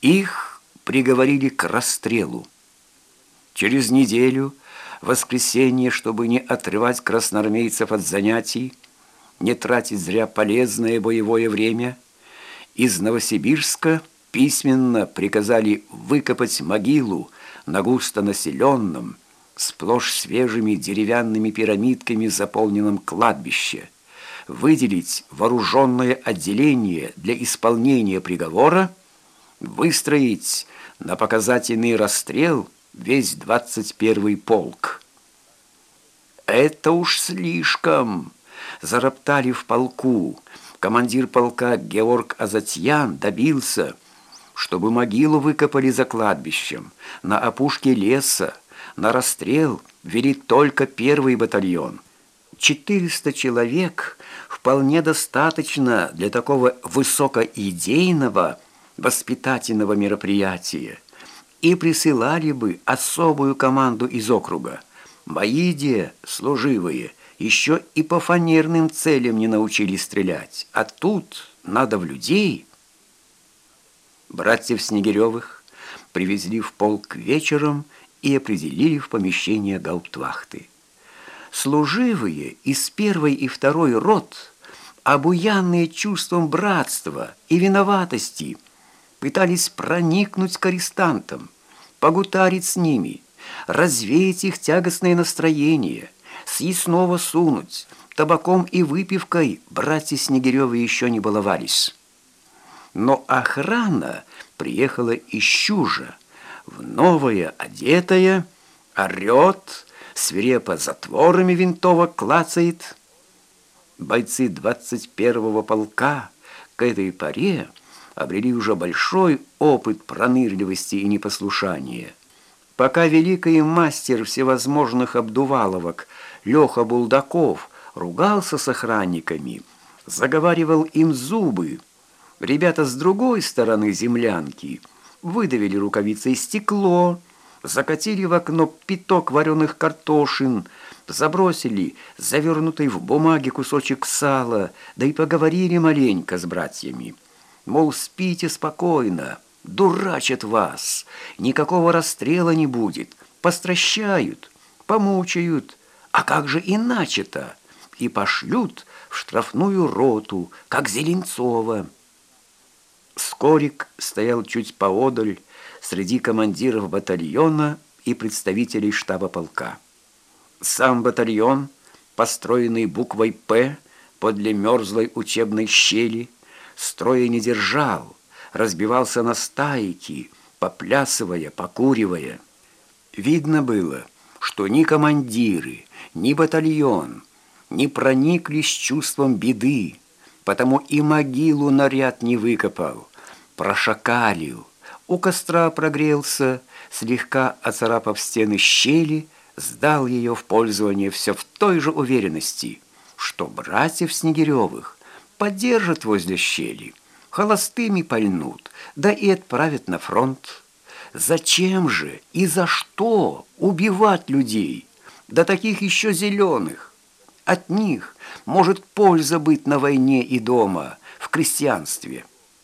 Их приговорили к расстрелу. Через неделю, воскресенье, чтобы не отрывать красноармейцев от занятий, не тратить зря полезное боевое время, из Новосибирска письменно приказали выкопать могилу на густонаселенном, сплошь свежими деревянными пирамидками заполненном кладбище, выделить вооруженное отделение для исполнения приговора, выстроить на показательный расстрел весь 21-й полк. «Это уж слишком!» – зароптали в полку. Командир полка Георг Азатьян добился, чтобы могилу выкопали за кладбищем, на опушке леса, на расстрел вели только первый батальон. 400 человек вполне достаточно для такого высокоидейного воспитательного мероприятия и присылали бы особую команду из округа. Мои служивые, еще и по фанерным целям не научились стрелять, а тут надо в людей. Братьев Снегиревых привезли в полк вечером и определили в помещение гауптвахты. Служивые из первой и второй рот, обуянные чувством братства и виноватости, пытались проникнуть к арестантам, погутарить с ними, развеять их тягостное настроение, съестного сунуть, табаком и выпивкой братья Снегиревы еще не баловались. Но охрана приехала из Чужа, в новое одетая, орет, свирепо затворами винтовок клацает. Бойцы 21-го полка к этой паре обрели уже большой опыт пронырливости и непослушания. Пока великий мастер всевозможных обдуваловок Леха Булдаков ругался с охранниками, заговаривал им зубы, ребята с другой стороны землянки – выдавили рукавицей стекло, закатили в окно пяток вареных картошин, забросили завернутый в бумаге кусочек сала, да и поговорили маленько с братьями. Мол, спите спокойно, дурачат вас, никакого расстрела не будет, постращают, помучают, а как же иначе-то? И пошлют в штрафную роту, как Зеленцова». Скорик стоял чуть поодаль среди командиров батальона и представителей штаба полка. Сам батальон, построенный буквой «П» подле мерзлой учебной щели, строя не держал, разбивался на стайки, поплясывая, покуривая. Видно было, что ни командиры, ни батальон не прониклись чувством беды, потому и могилу наряд не выкопал, прошакалил, у костра прогрелся, слегка оцарапав стены щели, сдал ее в пользование все в той же уверенности, что братьев Снегиревых поддержат возле щели, холостыми пальнут, да и отправят на фронт. Зачем же и за что убивать людей, да таких еще зеленых? От них может польза быть на войне и дома, в крестьянстве –